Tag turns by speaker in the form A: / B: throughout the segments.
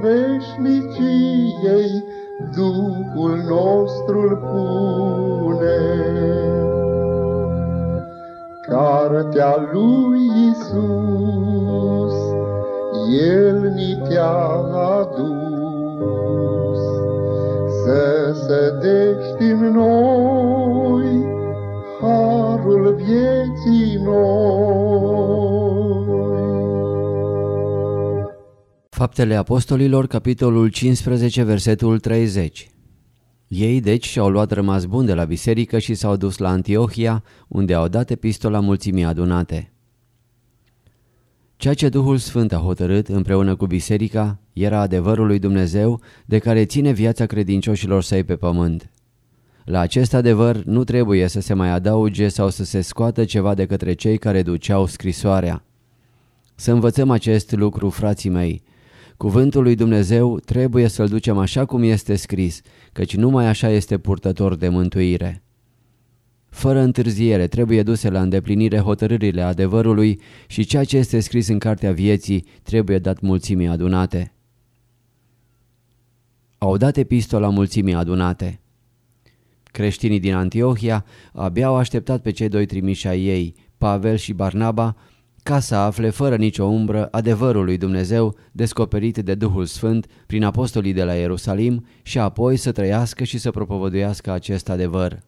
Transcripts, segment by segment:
A: veșniciei, Duhul nostru pune. Cartea lui Isus, El ni te-a adus, Să sădești în noi
B: Faptele Apostolilor, capitolul 15, versetul 30 Ei deci și-au luat rămas bun de la biserică și s-au dus la Antiohia, unde au dat epistola mulțimii adunate. Ceea ce Duhul Sfânt a hotărât împreună cu biserica era adevărul lui Dumnezeu de care ține viața credincioșilor săi pe pământ. La acest adevăr nu trebuie să se mai adauge sau să se scoată ceva de către cei care duceau scrisoarea. Să învățăm acest lucru, frații mei. Cuvântul lui Dumnezeu trebuie să-l ducem așa cum este scris, căci numai așa este purtător de mântuire. Fără întârziere trebuie duse la îndeplinire hotărârile adevărului și ceea ce este scris în cartea vieții trebuie dat mulțimii adunate. Au dat epistola mulțimii adunate. Creștinii din Antiohia abia au așteptat pe cei doi trimiși ai ei, Pavel și Barnaba, ca să afle fără nicio umbră adevărul lui Dumnezeu descoperit de Duhul Sfânt prin apostolii de la Ierusalim și apoi să trăiască și să propovăduiască acest adevăr.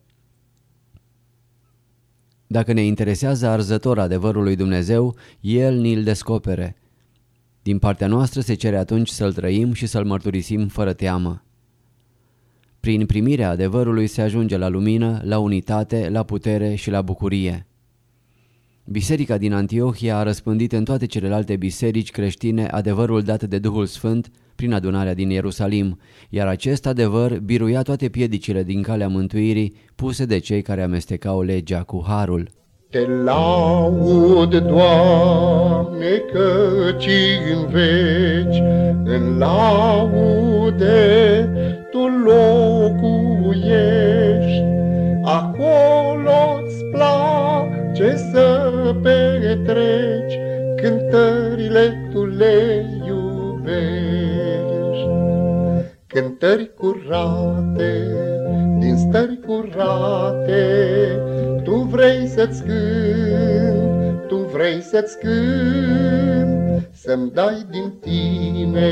B: Dacă ne interesează arzător adevărul lui Dumnezeu, El ni-l descopere. Din partea noastră se cere atunci să-l trăim și să-l mărturisim fără teamă. Prin primirea adevărului se ajunge la lumină, la unitate, la putere și la bucurie. Biserica din Antiohia a răspândit în toate celelalte biserici creștine adevărul dat de Duhul Sfânt prin adunarea din Ierusalim, iar acest adevăr biruia toate piedicile din calea mântuirii puse de cei care amestecau legea cu harul.
A: Te laud, Doamne, căci în veci, în laude Tu locuiești. Acolo-ți place să petreci, cântările Tu le iubești. Cântări curate, din stări curate, Tu vrei să-ți cânt, Tu vrei să-ți cânt, Să-mi dai din tine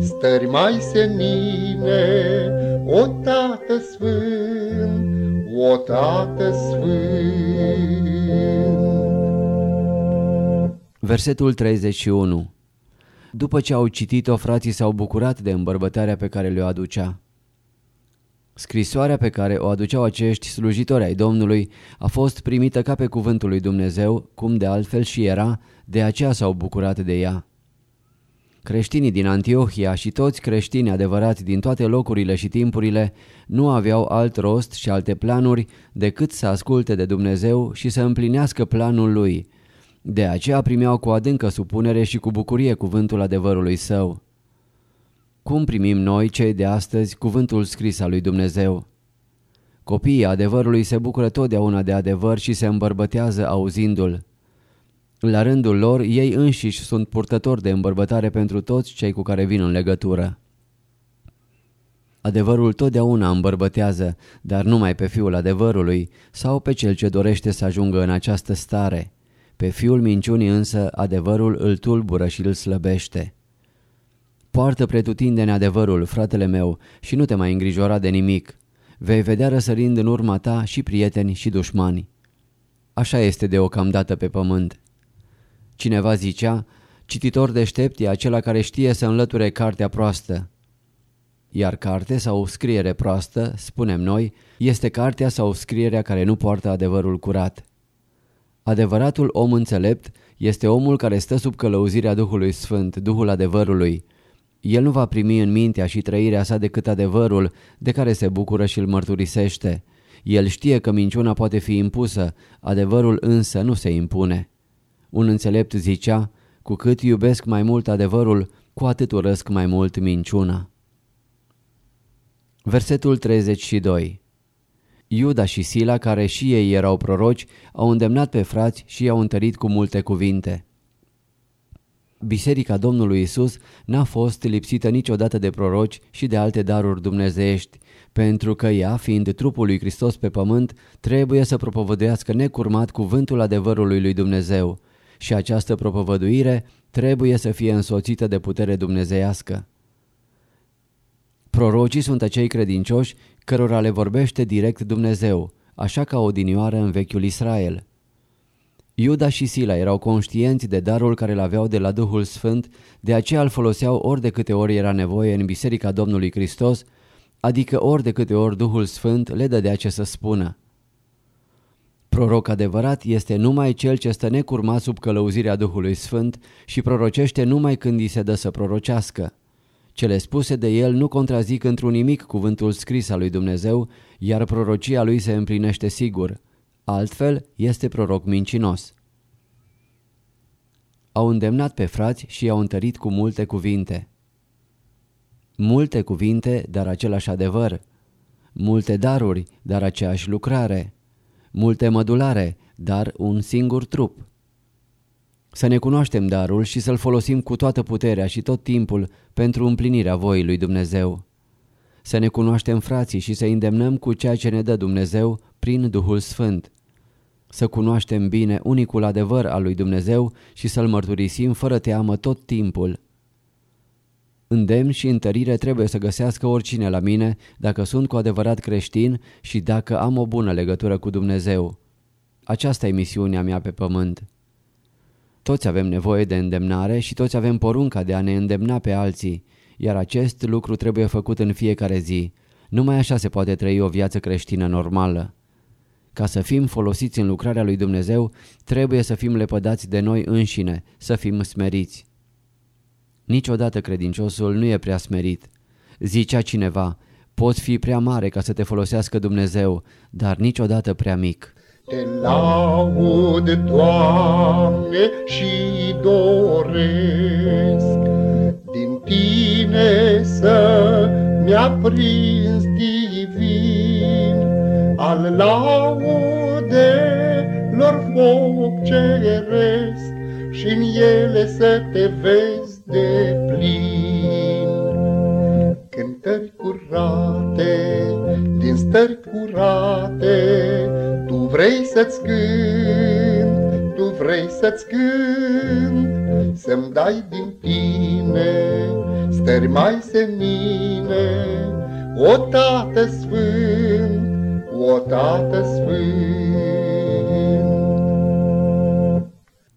A: stări mai senine, O Tată Sfânt, o Tată Sfânt.
B: Versetul 31 După ce au citit-o, frații s-au bucurat de îmbărbătarea pe care le-o aducea. Scrisoarea pe care o aduceau acești slujitori ai Domnului a fost primită ca pe cuvântul lui Dumnezeu, cum de altfel și era, de aceea s-au bucurat de ea. Creștinii din Antiohia și toți creștini adevărați din toate locurile și timpurile nu aveau alt rost și alte planuri decât să asculte de Dumnezeu și să împlinească planul lui. De aceea primeau cu adâncă supunere și cu bucurie cuvântul adevărului său. Cum primim noi, cei de astăzi, cuvântul scris al lui Dumnezeu? Copiii adevărului se bucură totdeauna de adevăr și se îmbărbătează auzindu-l. La rândul lor, ei înșiși sunt purtători de îmbărbătare pentru toți cei cu care vin în legătură. Adevărul totdeauna îmbărbătează, dar numai pe fiul adevărului sau pe cel ce dorește să ajungă în această stare. Pe fiul minciunii însă adevărul îl tulbură și îl slăbește. Poartă pretutindeni adevărul, fratele meu, și nu te mai îngrijora de nimic. Vei vedea răsărind în urma ta și prieteni și dușmani. Așa este deocamdată pe pământ. Cineva zicea, cititor deștept e acela care știe să înlăture cartea proastă. Iar carte sau scriere proastă, spunem noi, este cartea sau scrierea care nu poartă adevărul curat. Adevăratul om înțelept este omul care stă sub călăuzirea Duhului Sfânt, Duhul adevărului, El nu va primi în mintea și trăirea sa decât adevărul de care se bucură și îl mărturisește. El știe că minciuna poate fi impusă, adevărul însă nu se impune. Un înțelept zicea, cu cât iubesc mai mult adevărul, cu atât urăsc mai mult minciuna. Versetul 32 Iuda și Sila, care și ei erau proroci, au îndemnat pe frați și i-au întărit cu multe cuvinte. Biserica Domnului Isus n-a fost lipsită niciodată de proroci și de alte daruri dumnezeiești, pentru că ea, fiind trupul lui Hristos pe pământ, trebuie să propovăduiască necurmat cuvântul adevărului lui Dumnezeu și această propovăduire trebuie să fie însoțită de putere dumnezeiască. Prorocii sunt acei credincioși cărora le vorbește direct Dumnezeu, așa ca odinioară în vechiul Israel. Iuda și Sila erau conștienți de darul care îl aveau de la Duhul Sfânt, de aceea îl foloseau ori de câte ori era nevoie în Biserica Domnului Hristos, adică ori de câte ori Duhul Sfânt le dădea ce să spună. Proroc adevărat este numai cel ce stă necurmat sub călăuzirea Duhului Sfânt și prorocește numai când îi se dă să prorocească. Cele spuse de el nu contrazic într-un nimic cuvântul scris al lui Dumnezeu, iar prorocia lui se împlinește sigur. Altfel, este proroc mincinos. Au îndemnat pe frați și i-au întărit cu multe cuvinte. Multe cuvinte, dar același adevăr. Multe daruri, dar aceeași lucrare. Multe mădulare, dar un singur trup. Să ne cunoaștem darul și să-l folosim cu toată puterea și tot timpul pentru împlinirea voii lui Dumnezeu. Să ne cunoaștem frații și să îndemnăm cu ceea ce ne dă Dumnezeu prin Duhul Sfânt. Să cunoaștem bine unicul adevăr al lui Dumnezeu și să-l mărturisim fără teamă tot timpul. Îndemn și întărire trebuie să găsească oricine la mine dacă sunt cu adevărat creștin și dacă am o bună legătură cu Dumnezeu. Aceasta e misiunea mea pe pământ. Toți avem nevoie de îndemnare și toți avem porunca de a ne îndemna pe alții, iar acest lucru trebuie făcut în fiecare zi. Numai așa se poate trăi o viață creștină normală. Ca să fim folosiți în lucrarea lui Dumnezeu, trebuie să fim lepădați de noi înșine, să fim smeriți. Niciodată credinciosul nu e prea smerit. Zicea cineva, poți fi prea mare ca să te folosească Dumnezeu, dar niciodată prea mic.
A: Te laud, Doamne, și doresc Din Tine să mi-a prins divin Al laudelor foc ceresc și în ele să te vezi de plin. Cântări curate, din stări curate, vrei să-ți cânt, tu vrei să-ți cânt, Să-mi dai din tine stări mai semine, O Tată Sfânt, o Tată Sfânt.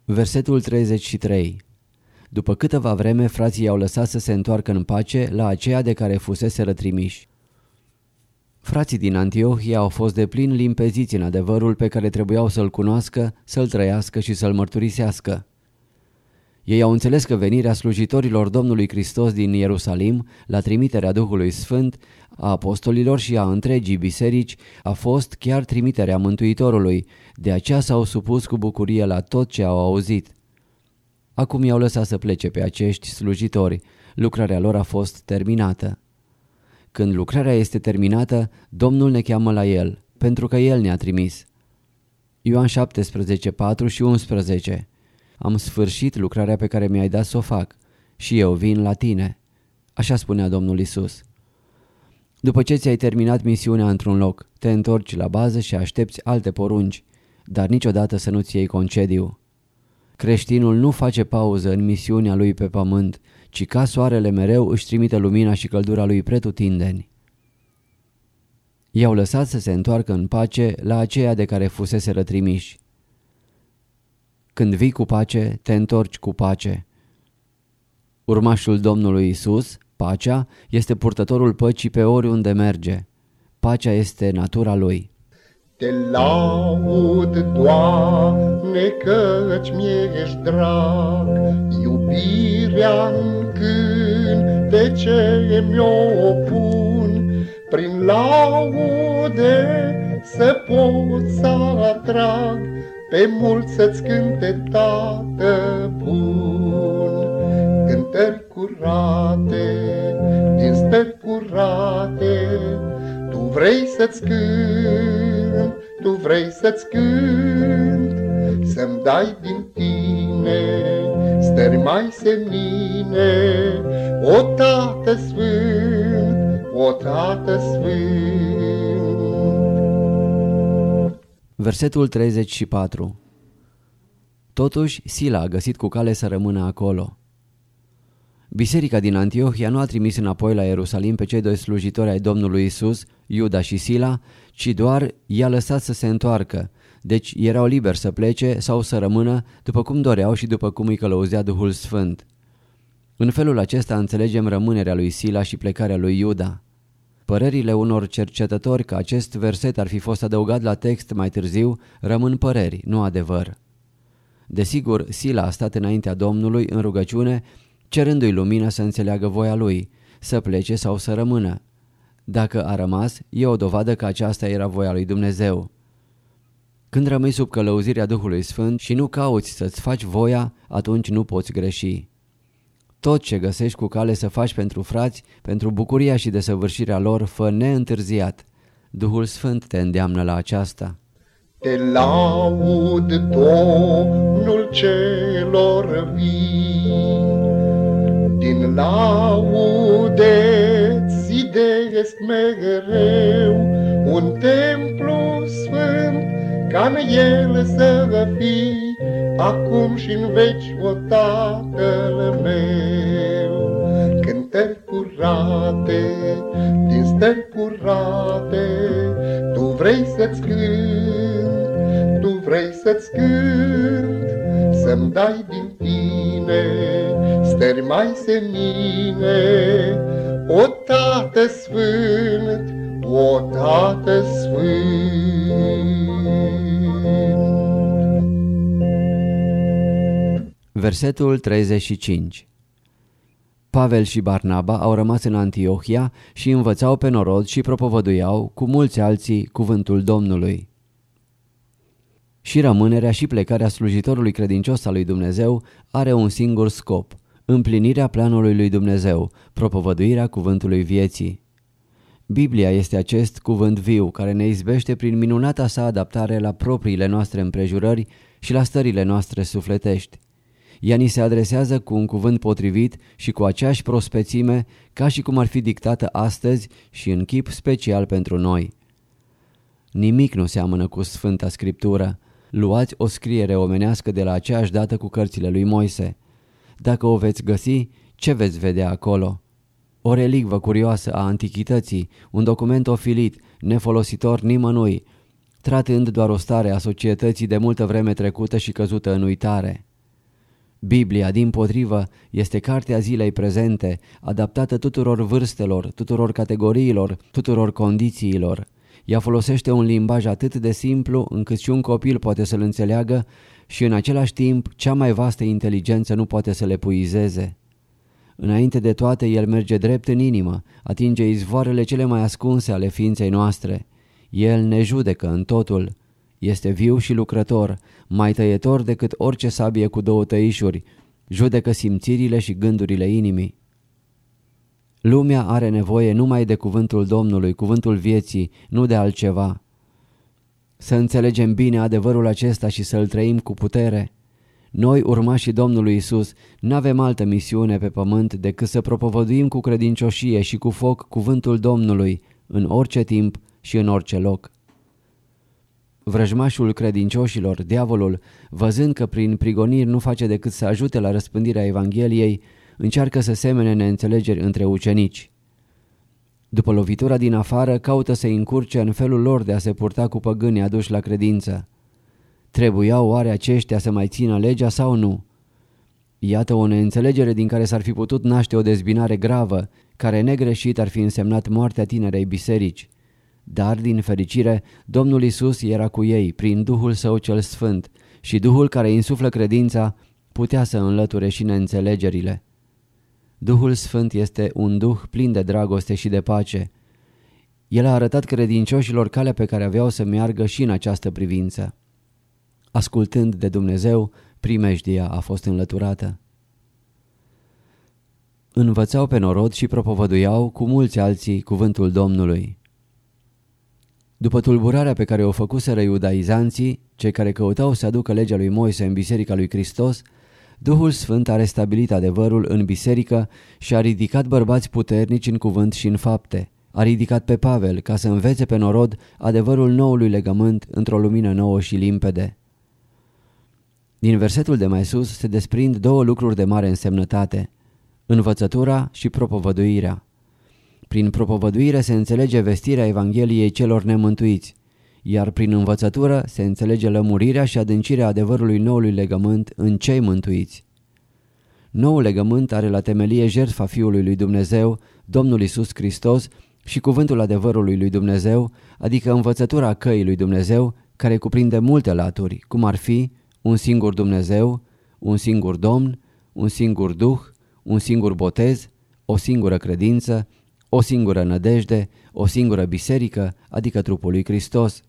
B: Versetul 33 După câteva vreme, frații i-au lăsat să se întoarcă în pace la aceea de care fusese rătrimiși. Frații din Antiohia au fost de plin limpeziți în adevărul pe care trebuiau să-l cunoască, să-l trăiască și să-l mărturisească. Ei au înțeles că venirea slujitorilor Domnului Hristos din Ierusalim, la trimiterea Duhului Sfânt, a apostolilor și a întregii biserici, a fost chiar trimiterea Mântuitorului, de aceea s-au supus cu bucurie la tot ce au auzit. Acum i-au lăsat să plece pe acești slujitori, lucrarea lor a fost terminată. Când lucrarea este terminată, Domnul ne cheamă la El, pentru că El ne-a trimis. Ioan 17, 4 și 11 Am sfârșit lucrarea pe care mi-ai dat să o fac și eu vin la tine. Așa spunea Domnul Isus. După ce ți-ai terminat misiunea într-un loc, te întorci la bază și aștepți alte porunci, dar niciodată să nu-ți iei concediu. Creștinul nu face pauză în misiunea lui pe pământ, ci ca soarele mereu își trimite lumina și căldura lui pretutindeni. I-au lăsat să se întoarcă în pace la aceea de care fusese rătrimiși. Când vii cu pace, te întorci cu pace. Urmașul Domnului Isus, pacea, este purtătorul păcii pe oriunde merge. Pacea este natura lui.
A: Te laud, Doamne, căci mi-ești drag, iubirea-n cânt de ce mi-o opun, prin laude să pot să atrag, pe mulți să-ți cânte, Tată bun. Cântări curate, din stări curate, Tu vrei să-ți cânt, Tu vrei să-ți cânt, Să-mi dai din tine stări mai semnine, O Tată Sfânt, o Tată Sfânt.
B: Versetul 34 Totuși, Sila a găsit cu cale să rămână acolo. Biserica din Antiohia nu a trimis înapoi la Ierusalim pe cei doi slujitori ai Domnului Isus, Iuda și Sila, ci doar i-a lăsat să se întoarcă, deci erau liberi să plece sau să rămână după cum doreau și după cum îi călăuzea Duhul Sfânt. În felul acesta înțelegem rămânerea lui Sila și plecarea lui Iuda. Părerile unor cercetători că acest verset ar fi fost adăugat la text mai târziu rămân păreri, nu adevăr. Desigur, Sila a stat înaintea Domnului în rugăciune, cerându-i lumină să înțeleagă voia lui, să plece sau să rămână. Dacă a rămas, e o dovadă că aceasta era voia lui Dumnezeu. Când rămâi sub călăuzirea Duhului Sfânt și nu cauți să-ți faci voia, atunci nu poți greși. Tot ce găsești cu cale să faci pentru frați, pentru bucuria și desăvârșirea lor, fă neîntârziat. Duhul Sfânt te îndeamnă la aceasta.
A: Te laud, Domnul celor vii, din laude zidesc mereu un templu sfânt, ca în el să fii, acum și în veci, o Tatăl meu. Cântări curate, din stări curate, Tu vrei să-ți cânt, Tu vrei să-ți cânt, Să-mi dai din tine stări mai semine, O Tată Sfânt, o Tată Sfânt.
B: Versetul 35 Pavel și Barnaba au rămas în Antiohia și învățau pe norod și propovăduiau cu mulți alții cuvântul Domnului. Și rămânerea și plecarea slujitorului credincios al lui Dumnezeu are un singur scop, împlinirea planului lui Dumnezeu, propovăduirea cuvântului vieții. Biblia este acest cuvânt viu care ne izbește prin minunata sa adaptare la propriile noastre împrejurări și la stările noastre sufletești. Ea ni se adresează cu un cuvânt potrivit și cu aceeași prospețime ca și cum ar fi dictată astăzi și în chip special pentru noi. Nimic nu seamănă cu Sfânta Scriptură. Luați o scriere omenească de la aceeași dată cu cărțile lui Moise. Dacă o veți găsi, ce veți vedea acolo? O relicvă curioasă a antichității, un document ofilit, nefolositor nimănui, tratând doar o stare a societății de multă vreme trecută și căzută în uitare. Biblia, din potrivă, este cartea zilei prezente, adaptată tuturor vârstelor, tuturor categoriilor, tuturor condițiilor. Ea folosește un limbaj atât de simplu încât și un copil poate să-l înțeleagă și în același timp cea mai vastă inteligență nu poate să le puizeze. Înainte de toate, el merge drept în inimă, atinge izvoarele cele mai ascunse ale ființei noastre. El ne judecă în totul. Este viu și lucrător, mai tăietor decât orice sabie cu două tăișuri, judecă simțirile și gândurile inimii. Lumea are nevoie numai de cuvântul Domnului, cuvântul vieții, nu de altceva. Să înțelegem bine adevărul acesta și să-l trăim cu putere. Noi, urmașii Domnului Isus, n-avem altă misiune pe pământ decât să propovăduim cu credincioșie și cu foc cuvântul Domnului în orice timp și în orice loc. Vrăjmașul credincioșilor, diavolul, văzând că prin prigoniri nu face decât să ajute la răspândirea Evangheliei, încearcă să semene neînțelegeri între ucenici. După lovitura din afară, caută să încurce în felul lor de a se purta cu păgânii aduși la credință. Trebuiau oare aceștia să mai țină legea sau nu? Iată o neînțelegere din care s-ar fi putut naște o dezbinare gravă, care negreșit ar fi însemnat moartea tinerei biserici. Dar, din fericire, Domnul Isus era cu ei prin Duhul Său cel Sfânt și Duhul care insuflă credința putea să înlăture și neînțelegerile. Duhul Sfânt este un duh plin de dragoste și de pace. El a arătat credincioșilor calea pe care aveau să meargă și în această privință. Ascultând de Dumnezeu, primejdia a fost înlăturată. Învățau pe norod și propovăduiau cu mulți alții cuvântul Domnului. După tulburarea pe care o făcuseră iudaizanții, cei care căutau să aducă legea lui Moise în biserica lui Hristos, Duhul Sfânt a restabilit adevărul în biserică și a ridicat bărbați puternici în cuvânt și în fapte. A ridicat pe Pavel ca să învețe pe norod adevărul noului legământ într-o lumină nouă și limpede. Din versetul de mai sus se desprind două lucruri de mare însemnătate, învățătura și propovăduirea. Prin propovăduire se înțelege vestirea Evangheliei celor nemântuiți, iar prin învățătură se înțelege lămurirea și adâncirea adevărului noului legământ în cei mântuiți. Noul legământ are la temelie jertfa Fiului lui Dumnezeu, Domnul Isus Hristos și cuvântul adevărului lui Dumnezeu, adică învățătura căii lui Dumnezeu, care cuprinde multe laturi, cum ar fi un singur Dumnezeu, un singur Domn, un singur Duh, un singur botez, o singură credință, o singură nădejde, o singură biserică, adică trupul lui Hristos.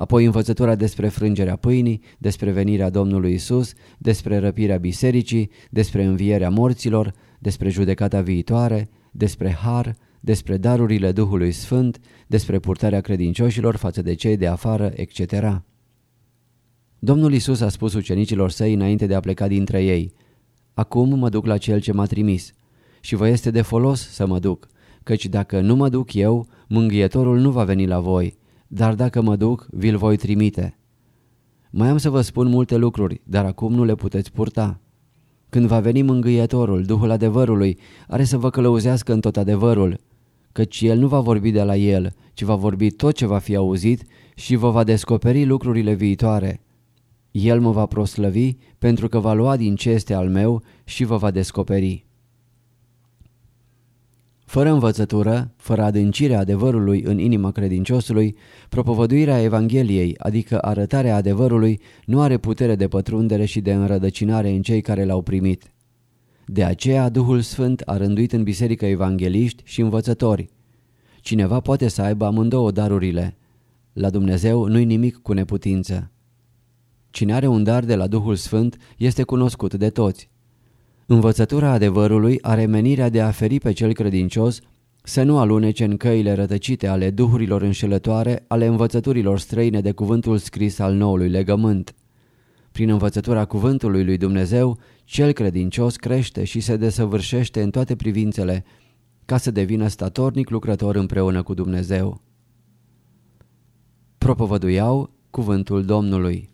B: Apoi învățătura despre frângerea pâinii, despre venirea Domnului Isus, despre răpirea bisericii, despre învierea morților, despre judecata viitoare, despre har, despre darurile Duhului Sfânt, despre purtarea credincioșilor față de cei de afară, etc. Domnul Isus a spus ucenicilor săi înainte de a pleca dintre ei, Acum mă duc la Cel ce m-a trimis și vă este de folos să mă duc, căci dacă nu mă duc eu, mângâietorul nu va veni la voi, dar dacă mă duc, vi-l voi trimite. Mai am să vă spun multe lucruri, dar acum nu le puteți purta. Când va veni mângâietorul, Duhul adevărului, are să vă călăuzească în tot adevărul, căci el nu va vorbi de la el, ci va vorbi tot ce va fi auzit și vă va descoperi lucrurile viitoare. El mă va proslăvi pentru că va lua din ce este al meu și vă va descoperi. Fără învățătură, fără adâncirea adevărului în inima credinciosului, propovăduirea Evangheliei, adică arătarea adevărului, nu are putere de pătrundere și de înrădăcinare în cei care l-au primit. De aceea Duhul Sfânt a rânduit în biserică evangeliști și învățători. Cineva poate să aibă amândouă darurile. La Dumnezeu nu-i nimic cu neputință. Cine are un dar de la Duhul Sfânt este cunoscut de toți. Învățătura adevărului are menirea de a feri pe cel credincios să nu alunece în căile rătăcite ale duhurilor înșelătoare ale învățăturilor străine de cuvântul scris al noului legământ. Prin învățătura cuvântului lui Dumnezeu, cel credincios crește și se desăvârșește în toate privințele, ca să devină statornic lucrător împreună cu Dumnezeu. Propovăduiau cuvântul Domnului.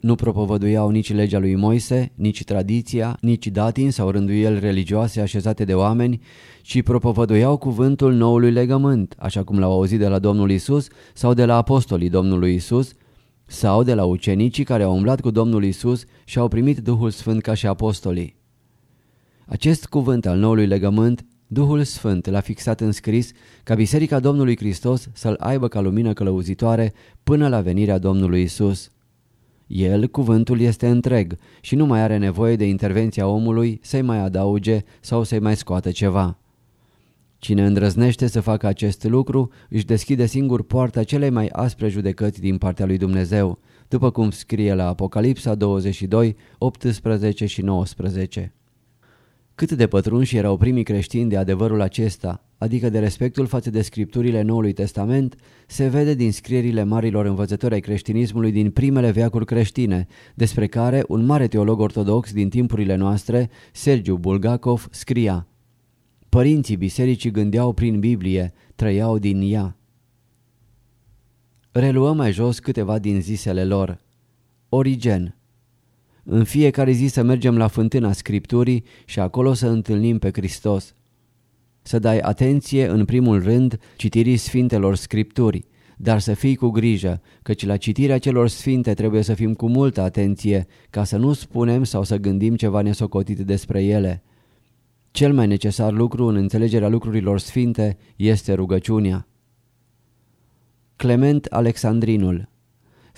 B: Nu propovăduiau nici legea lui Moise, nici tradiția, nici datin sau rânduieli religioase așezate de oameni, ci propovăduiau cuvântul noului legământ, așa cum l-au auzit de la Domnul Isus sau de la apostolii Domnului Isus, sau de la ucenicii care au umblat cu Domnul Isus și au primit Duhul Sfânt ca și apostolii. Acest cuvânt al noului legământ, Duhul Sfânt l-a fixat în scris ca Biserica Domnului Hristos să-l aibă ca lumină călăuzitoare până la venirea Domnului Isus. El, cuvântul, este întreg și nu mai are nevoie de intervenția omului să-i mai adauge sau să-i mai scoată ceva. Cine îndrăznește să facă acest lucru își deschide singur poarta celei mai aspre judecăți din partea lui Dumnezeu, după cum scrie la Apocalipsa 22, 18 și 19. Cât de pătrunși erau primii creștini de adevărul acesta, adică de respectul față de scripturile Noului Testament, se vede din scrierile marilor învățători ai creștinismului din primele veacuri creștine, despre care un mare teolog ortodox din timpurile noastre, Sergiu Bulgakov, scria Părinții bisericii gândeau prin Biblie, trăiau din ea. Reluăm mai jos câteva din zisele lor. Origen În fiecare zi să mergem la fântâna Scripturii și acolo să întâlnim pe Hristos să dai atenție în primul rând citirii Sfintelor Scripturi, dar să fii cu grijă, căci la citirea celor sfinte trebuie să fim cu multă atenție, ca să nu spunem sau să gândim ceva nesocotit despre ele. Cel mai necesar lucru în înțelegerea lucrurilor sfinte este rugăciunea. Clement Alexandrinul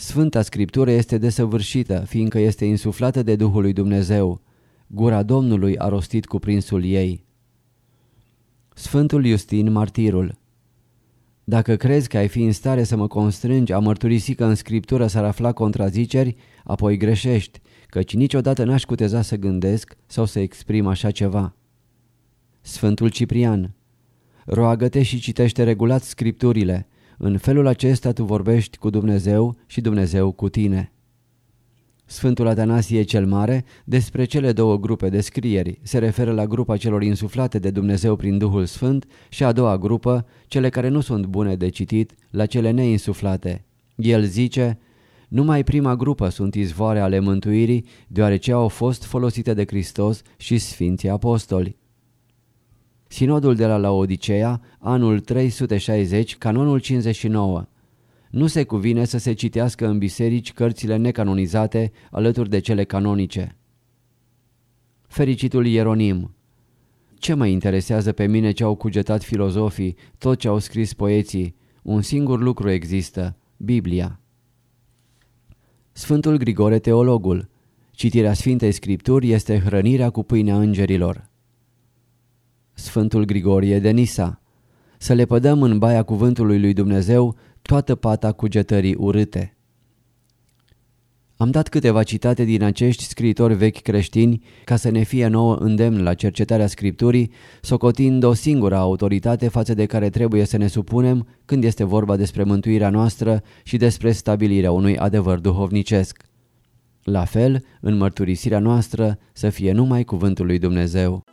B: Sfânta Scriptură este desăvârșită, fiindcă este insuflată de Duhul lui Dumnezeu. Gura Domnului a rostit cuprinsul ei. Sfântul Iustin Martirul Dacă crezi că ai fi în stare să mă constrângi a mărturisi că în Scriptură s-ar afla contraziceri, apoi greșești, căci niciodată n-aș cuteza să gândesc sau să exprim așa ceva. Sfântul Ciprian Roagă-te și citește regulat Scripturile. În felul acesta tu vorbești cu Dumnezeu și Dumnezeu cu tine. Sfântul Atanasie cel Mare, despre cele două grupe de scrieri, se referă la grupa celor insuflate de Dumnezeu prin Duhul Sfânt și a doua grupă, cele care nu sunt bune de citit, la cele neinsuflate. El zice, numai prima grupă sunt izvoare ale mântuirii, deoarece au fost folosite de Hristos și Sfinții Apostoli. Sinodul de la Laodicea, anul 360, canonul 59 nu se cuvine să se citească în biserici cărțile necanonizate alături de cele canonice. Fericitul Ieronim Ce mă interesează pe mine ce au cugetat filozofii, tot ce au scris poeții? Un singur lucru există, Biblia. Sfântul Grigore Teologul Citirea Sfintei Scripturi este hrănirea cu pâinea îngerilor. Sfântul Grigorie de Nisa Să le pădăm în baia cuvântului lui Dumnezeu toată pata cugetării urâte. Am dat câteva citate din acești scriitori vechi creștini ca să ne fie nouă îndemn la cercetarea scripturii, socotind o singură autoritate față de care trebuie să ne supunem când este vorba despre mântuirea noastră și despre stabilirea unui adevăr duhovnicesc. La fel, în mărturisirea noastră să fie numai cuvântul lui Dumnezeu.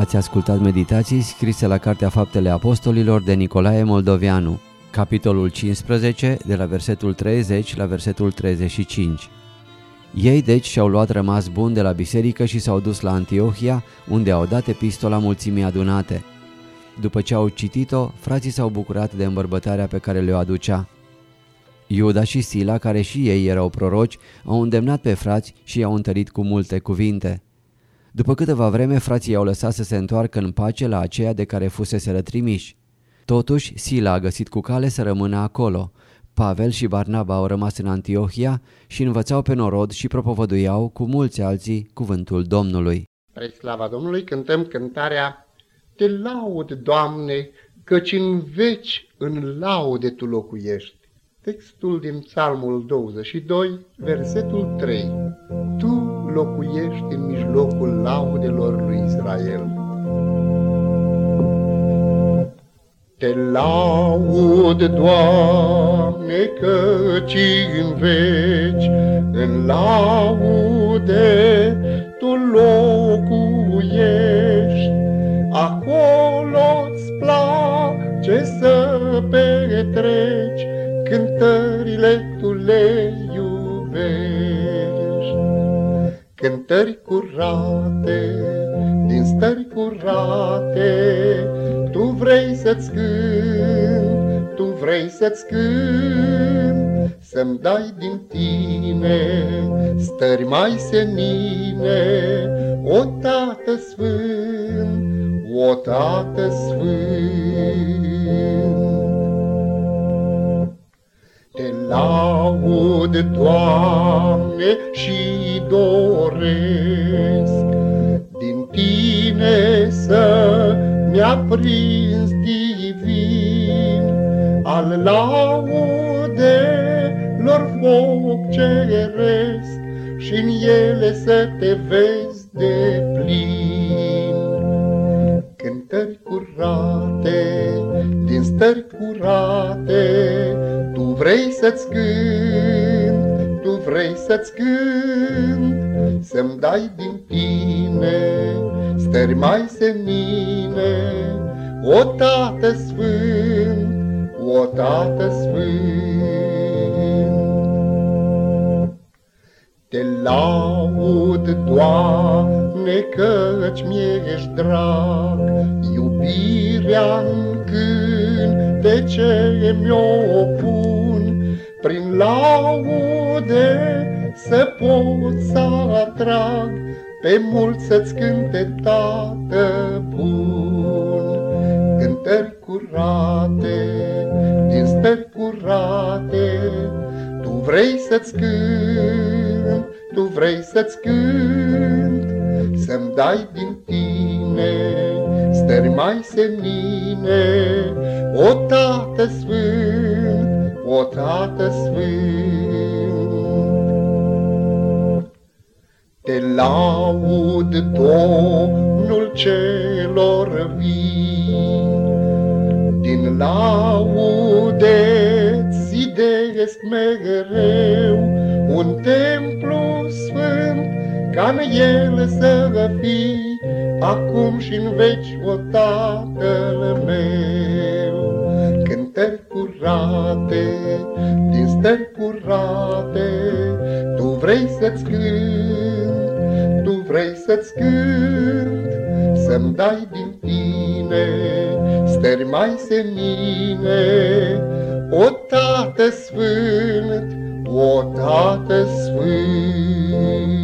B: Ați ascultat meditații scrise la Cartea Faptele Apostolilor de Nicolae Moldovianu, capitolul 15, de la versetul 30 la versetul 35. Ei deci și-au luat rămas bun de la biserică și s-au dus la Antiohia, unde au dat epistola mulțimii adunate. După ce au citit-o, frații s-au bucurat de îmbărbătarea pe care le-o aducea. Iuda și Sila, care și ei erau proroci, au îndemnat pe frați și i-au întărit cu multe cuvinte. După câteva vreme, frații i-au lăsat să se întoarcă în pace la aceea de care fusese trimiși. Totuși, Sila a găsit cu cale să rămână acolo. Pavel și Barnaba au rămas în Antiohia și învățau pe norod și propovăduiau cu mulți alții cuvântul Domnului.
A: Spre slava Domnului cântăm cântarea Te laud, Doamne, căci în veci în laude Tu locuiești. Textul din Psalmul 22, versetul 3. Tu locuiești în mijlocul laudelor lui Israel. Te laud, Doamne, căci în veci, în laude Tu locuiești. Acolo-ți place să petreci, cântările Tu le cântări curate, din stări curate, Tu vrei să-ți cânt, Tu vrei să-ți cânt, Să-mi dai din tine stări mai senine, O Tată Sfânt, o Tată Sfânt. Laud, Doamne, și doresc din Tine să mi-a prins divin al laudelor foc ceresc și în ele să te vezi de plin. Cântări curate, din stări curate, tu vrei să-ți cânt, tu vrei să-ți cânt, Să-mi dai din tine stări mai semine, O Tată Sfânt, o Tată Sfânt. Te laud, Doamne, căci mi-ești drag, Iubirea-n cântece mi-o pun, Prin laude să pot să atrag pe mult să-ți cânte, Tată bun, cântări curate, din stări curate, Tu vrei să-ți cânt, Tu vrei să-ți cânt, Să-mi dai din tine stări mai semnine, O Tată Sfânt, o Tată Sfânt. Te laud, Domnul celor vii, Din laude zidesc mereu Un templu sfânt, ca în el să fii, Acum și în veci, o Tatăl meu. Cântări curate, din stări curate, Tu vrei să-ți cânt, Tu vrei să-ți cânt, Să-mi dai din tine stări mai senine, O Tată Sfânt, o Tată Sfânt.